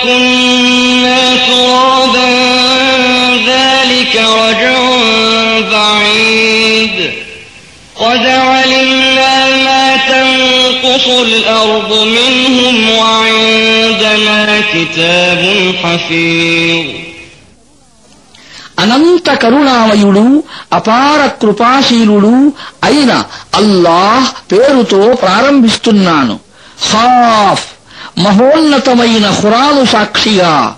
متنا وكنا ترابا ذلك رجع بعيد قد علمنا ما تنقص الأرض منهم وعندنا كتاب حفيظ అనంత కరుణామయుడు అపార కృపాశీలుడు అయిన అల్లాహ్ పేరుతో ప్రారంభిస్తున్నాను ఖాఫ్ మహోన్నతమైన ఖురాను సాక్షిగా.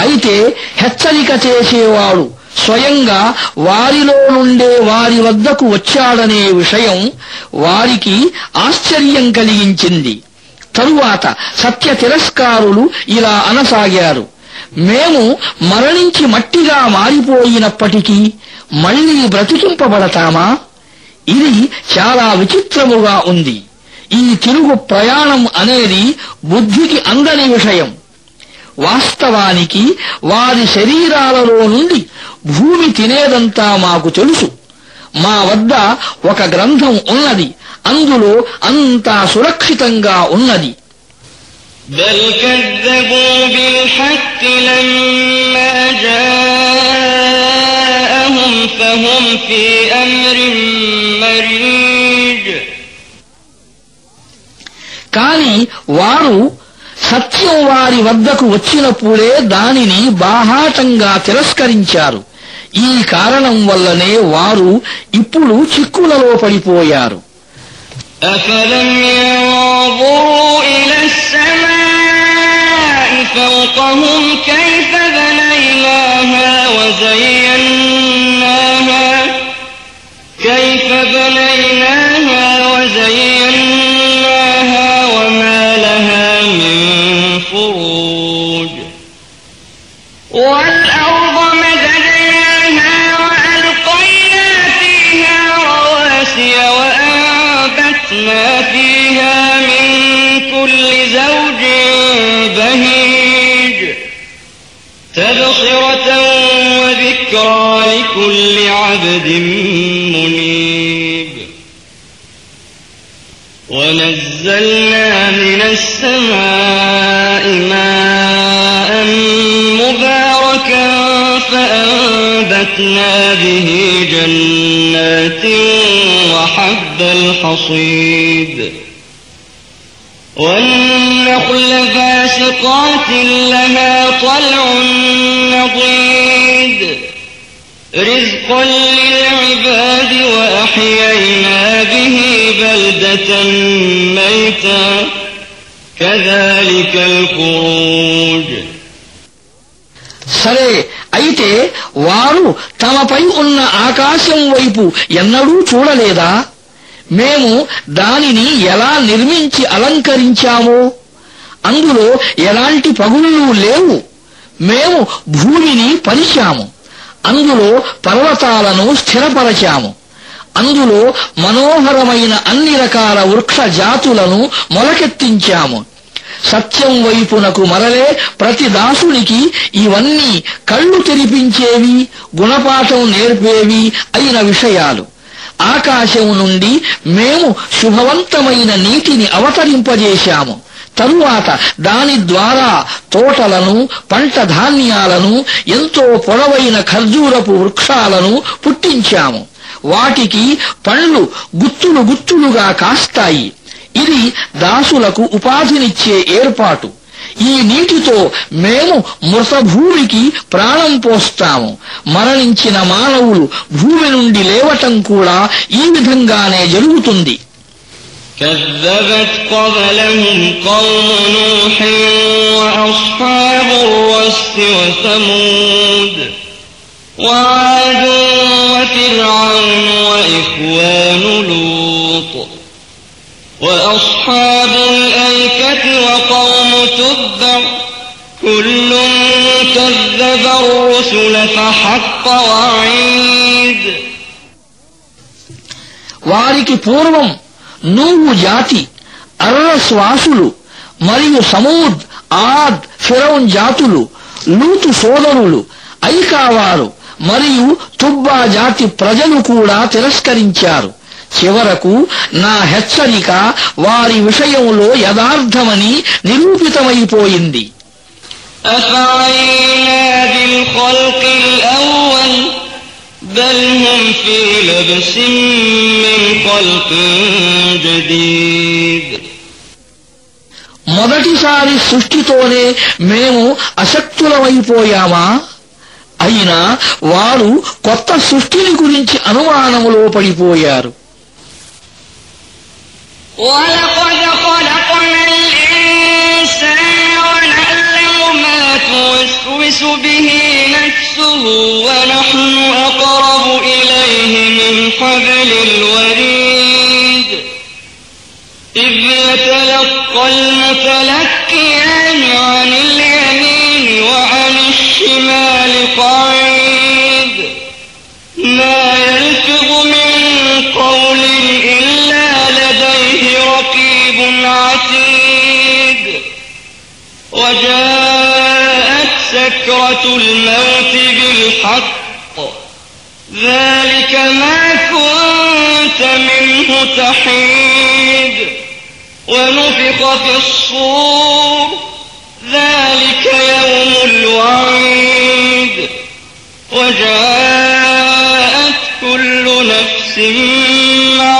అయితే హెచ్చరిక చేసేవాడు స్వయంగా వారిలో నుండే వారి వద్దకు వచ్చాడనే విషయం వారికి ఆశ్చర్యం కలిగించింది. తరువాత సత్య తిరస్కారులు ఇలా అనసాగారు. మేము మరణించి మట్టిగా మారిపోయినప్పటికీ మళ్ళీ బ్రతికింపబడతామా? ఇది చాలా విచిత్రముగా ఉంది. ఈ తిరుగు ప్రయాణం అనేది బుద్ధికి అందని విషయం వాస్తవానికి వారి శరీరాలలో నుండి భూమి తినేదంతా మాకు తెలుసు మా వద్ద ఒక గ్రంథం ఉన్నది అందులో అంతా సురక్షితంగా ఉన్నది بل كذبوا بالحق لما جاءهم فهم في أمر مريج కాని వారు సత్యం వారి వద్దకు వచ్చినప్పుడే దానిని బాహాటంగా తిరస్కరించారు ఈ కారణం వల్లనే వారు ఇప్పుడు చిక్కులలో పడిపోయారు أفلم ينظروا إلى السماء فوقهم كيف بنيناها وزيناها كيف بنيناها وزيناها كل زوج بهيج. تبصرة وذكرى لكل عبد منيب. ونزلنا من السماء ماء مباركا فأنبتنا به جنات وحب الحصيد. والنخل باسقات لها طلع نضيد رزقا للعباد وأحيينا به بلدة ميتا كذلك الخروج సరే అయితే వారు తమపై ఉన్న ఆకాశం వైపు ఎన్నడూ చూడలేదా మేము దానిని ఎలా నిర్మించి అలంకరించామో? అందులో ఎలాంటి పగుళ్ళు లేవు. మేము భూమిని పరిచాము. అందులో పర్వతాలను స్థిరపరచాము. అందులో మనోహరమైన అన్ని రకాల వృక్ష జాతులను మొలకెత్తించాము. సత్యం వైపునకు మరలే ప్రతి దాసునికి ఇవన్నీ కళ్ళు తెరిపించేవి గుణపాఠం నేర్పేవి అయిన విషయాలు. ఆకాశం నుండి మేము శుభవంతమైన నీటిని అవతరింపజేశాము. తరువాత దాని ద్వారా తోటలను పంట ధాన్యాలను ఎంతో పొడవైన ఖర్జూరపు వృక్షాలను పుట్టించాము. వాటికి పండ్లు గుత్తులు గుత్తులుగా కాస్తాయి. ఇది దాసులకు ఉపాధినిచ్చే ఏర్పాటు. ఈ నీటితో మేము మృత భూమికి ప్రాణం పోస్తాము మరణించిన మానవులు భూమి నుండి లేవటం కూడా ఈ విధంగానే జరుగుతుంది كذبت قبلهم قوم نوح وأصحاب الرس وثمود وعاد وفرعون وإخوان لوط وأصحاب الأيكة وقوم تبع كل كذب الرسل فحق وعيد వారికి పూర్వం నువ్వు జాతి అర్రస్వాసులు మరియు సమూద్ ఆద్ ఫిరౌన్ జాతులు లూతు సోదరులు ఐకావారు మరియు తుబ్బా జాతి ప్రజలు కూడా తిరస్కరించారు చివరకు నా హెచ్చరిక వారి విషయంలో యథార్థమని నిరూపితమైపోయింది. మొదటిసారి సృష్టితోనే మేము అశక్తులమైపోయామా? అయినా వారు కొత్త సృష్టిని గురించి అనుమానములో పడిపోయారు. ولقد خلقنا الإنسان ونعلم ما توسوس به نفسه ونحن أقرب إليه من حبل الوريد. إذ يتلقى المتلقيان عن اليمين وعن الشمال قعيد ثم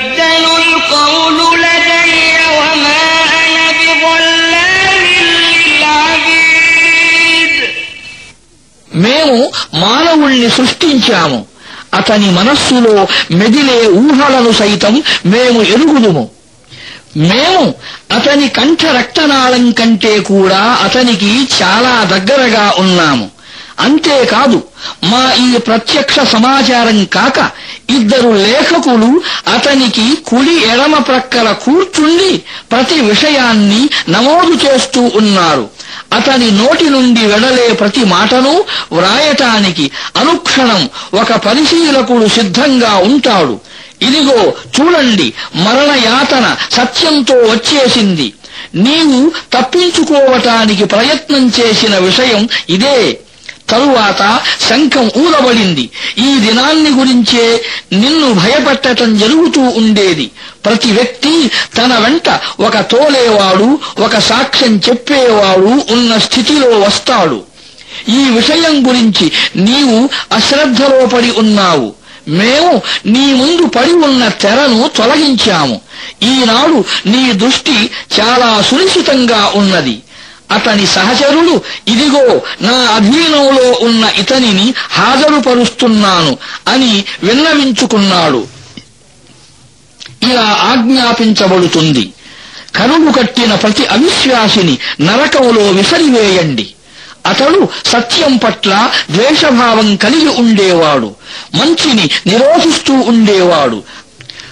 మానవుణ్ణి సృష్టించాము. అతని మనస్సులో మెదిలే ఊహలను సైతం మేము ఎరుగుదుము. మేము అతని కంఠ రక్తనాళం కంటే కూడా అతనికి చాలా దగ్గరగా ఉన్నాము. అంతేకాదు మా ఈ ప్రత్యక్ష సమాచారం కాక ఇద్దరు లేఖకులు అతనికి కుడి ఎడమ ప్రక్కల కూర్చుండి ప్రతి విషయాన్ని నమోదు చేస్తూ ఉన్నారు. అతని నోటి నుండి వెడలే ప్రతి మాటను వ్రాయటానికి అనుక్షణం ఒక పరిశీలకుడు సిద్ధంగా ఉంటాడు. ఇదిగో చూడండి మరణ యాతన సత్యంతో వచ్చేసింది. నీవు తప్పించుకోవటానికి ప్రయత్నం చేసిన విషయం ఇదే. తరువాత శంఖం ఊదబడింది ఈ దినాన్ని గురించే నిన్ను భయపెట్టటం జరుగుతూ ఉండేది. ప్రతి వ్యక్తి తన వెంట ఒక తోలేవాడు ఒక సాక్ష్యం చెప్పేవాడు ఉన్న స్థితిలో వస్తాడు. ఈ విషయం గురించి నీవు అశ్రద్ధలో పడి ఉన్నావు. మేము నీ ముందు పడి ఉన్న తెరను తొలగించాము. ఈనాడు నీ దృష్టి చాలా సునిశ్చితంగా ఉన్నది. అతని సహచరుడు ఇదిగో నా అధీనంలో ఉన్న ఇతనిని హాజరుపరుస్తున్నాను అని విన్నవించుకున్నాడు. ఇలా ఆజ్ఞాపించబడుతుంది. కరువు కట్టిన ప్రతి అవిశ్వాసిని నరకములో విసరివేయండి. అతడు సత్యం పట్ల ద్వేషభావం కలిగి ఉండేవాడు. మంచిని నిరోధిస్తూ ఉండేవాడు.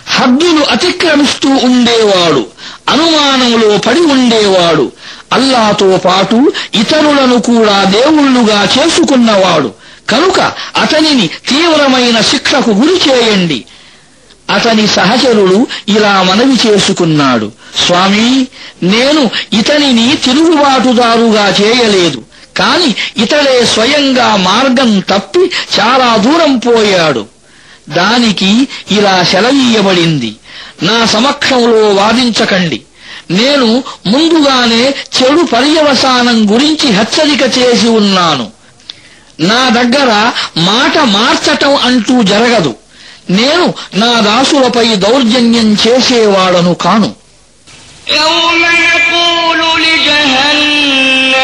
హద్దులు అతిక్రమిస్తూ ఉండేవాడు అనుమానంలో పడి ఉండేవాడు. అల్లాతో పాటు ఇతరులను కూడా దేవుళ్ళుగా చేసుకున్నవాడు. కనుక అతనిని తీవ్రమైన శిక్షకు గురి చేయండి. అతని సహచరుడు ఇలా మనవి చేసుకున్నాడు. స్వామి నేను ఇతనిని తిరుగుబాటుదారుగా చేయలేదు. కాని ఇతడే స్వయంగా మార్గం తప్పి చాలా దూరం పోయాడు. దానికి ఇలా సెలవీయబడింది నా సమక్షంలో వాదించకండి నేను ముందుగానే చెడు పర్యవసానం గురించి హెచ్చరిక చేసి ఉన్నాను నా దగ్గర మాట మార్చటం అంటూ జరగదు నేను నా దాసులపై దౌర్జన్యం చేసేవాడను కాను يوم يقول لجهنم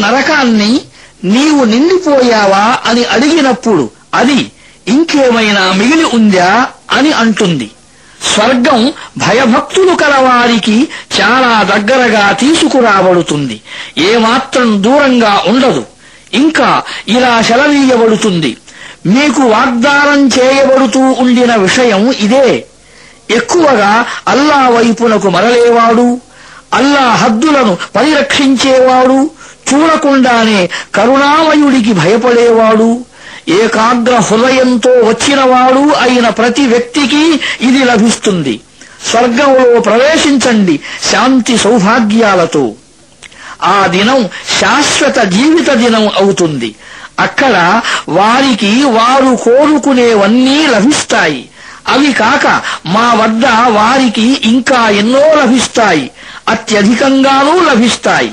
నరకాన్ని నీవు నిండిపోయావా అని అడిగినప్పుడు అది ఇంకేమైనా మిగిలి ఉందా అని అంటుంది. స్వర్గం భయభక్తులు కలవారికి చాలా దగ్గరగా తీసుకురాబడుతుంది. ఏమాత్రం దూరంగా ఉండదు. ఇంకా ఇలా సెలవీయబడుతుంది మీకు వాగ్దానం చేయబడుతూ ఉండిన విషయం ఇదే. ఎక్కువగా అల్లా వైపునకు మరలేవాడు. అల్లా హద్దులను పరిరక్షించేవాడు. చూడకుండానే కరుణామయుడికి భయపడేవాడు ఏకాగ్ర హృదయంతో వచ్చినవాడు అయిన ప్రతి వ్యక్తికి ఇది లభిస్తుంది. స్వర్గంలో ప్రవేశించండి శాంతి సౌభాగ్యాలతో. ఆ దినం శాశ్వత జీవిత దినం అవుతుంది. అక్కడ వారికి వారు కోరుకునేవన్నీ లభిస్తాయి. అవి కాక మా వద్ద వారికి ఇంకా ఎన్నో లభిస్తాయి. అత్యధికంగానూ లభిస్తాయి.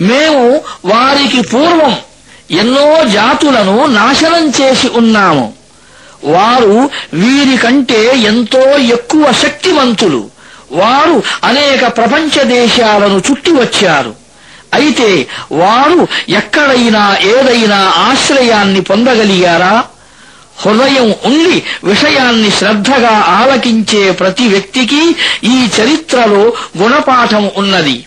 మేము వారికి పూర్వం ఎన్నో జాతులను నాశనం చేసి ఉన్నాము. వారు వీరికంటే ఎంతో ఎక్కువ శక్తివంతులు వారు అనేక ప్రపంచ దేశాలను చుట్టి వచ్చారు. అయితే వారు ఎక్కడైనా ఏదైనా ఆశ్రయాన్ని పొందగలిగారా? హృదయం ఉండి విషయాన్ని శ్రద్ధగా ఆలకించే ప్రతి వ్యక్తికి ఈ చరిత్రలో గుణపాఠం ఉన్నది.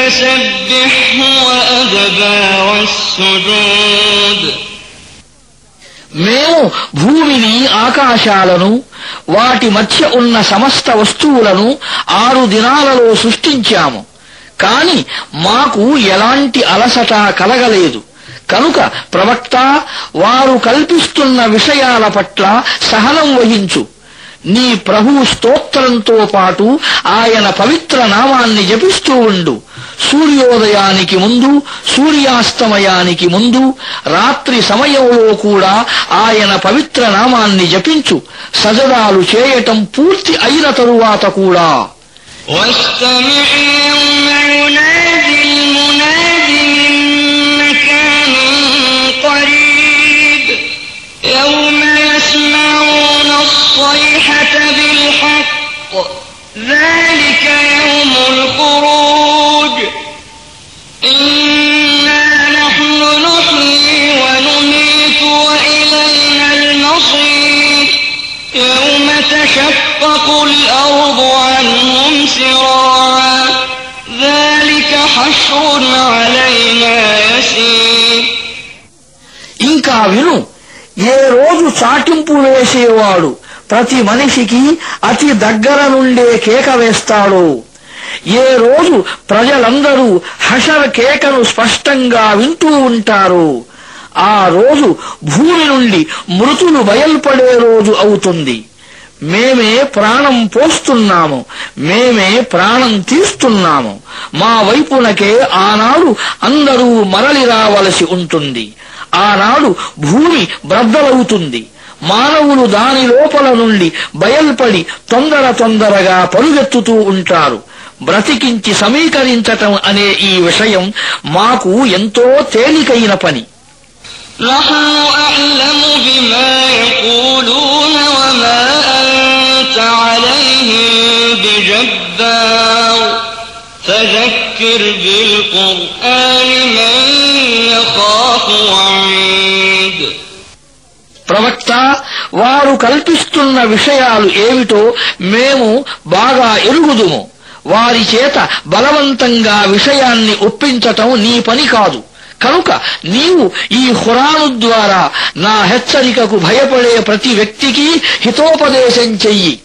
فسبحه وأدبار السجود మేము భూమిని ఆకాశాలను వాటి మధ్య ఉన్న సమస్త వస్తువులను ఆరు దినాలలో సృష్టించాము కాని మాకు ఎలాంటి అలసట కలగలేదు కనుక ప్రవక్త వారు కల్పిస్తున్న విషయాల పట్ల సహనం వహించు నీ ప్రభు స్తోత్రంతో పాటు ఆయన పవిత్ర నామాన్ని జపిస్తూ ఉండు సూర్యోదయానికి ముందు సూర్యాస్తమయానికి ముందు రాత్రి సమయంలో కూడా ఆయన పవిత్ర నామాన్ని జపించు సజదాలు చేయటం పూర్తి అయిన తరువాత కూడా واستمع يوم ينادي المناد من مكان قريب يوم يسمعون الصيحة بالحق ذلك يوم الخروج إنا نحن نحيي ونميت وإلينا المصير يوم تشقق الأرض عنهم سراعا ذلك حشر علينا يسير ఇంకా విను ఏ రోజు చాటింపు వేసేవాడు ప్రతి మనిషికి అతి దగ్గర నుండే కేక వేస్తాడో. ఏ రోజు ప్రజలందరూ హషర కేకను స్పష్టంగా వింటూ ఉంటారు. ఆ రోజు భూమి నుండి మృతులు బయల్పడే రోజు అవుతుంది. మేమే ప్రాణం పోస్తున్నాము. మేమే ప్రాణం తీస్తున్నాము. మా వైపునకే ఆనాడు అందరూ మరలి రావలసి ఉంటుంది. ఆనాడు భూమి బ్రద్దలవుతుంది. మానవులు దాని లోపల నుండి బయల్పడి తొందర తొందరగా పరుగెత్తుతూ ఉంటారు బ్రతికించి సమీకరించటం అనే ఈ విషయం మాకు ఎంతో తేలికైన పని نحن أعلم بما يقولون وما أنت عليهم بجبار فذكر بالقرآن من يخاف وعيد ప్రవక్త వారు కల్పిస్తున్న విషయాలు ఏమిటో మేము బాగా ఎరుగుదుము. వారి చేత బలవంతంగా విషయాన్ని ఒప్పించటం నీ పని కాదు. కనుక నీవు ఈ ఖురాను ద్వారా నా హెచ్చరికకు భయపడే ప్రతి వ్యక్తికి హితోపదేశం చెయ్యి.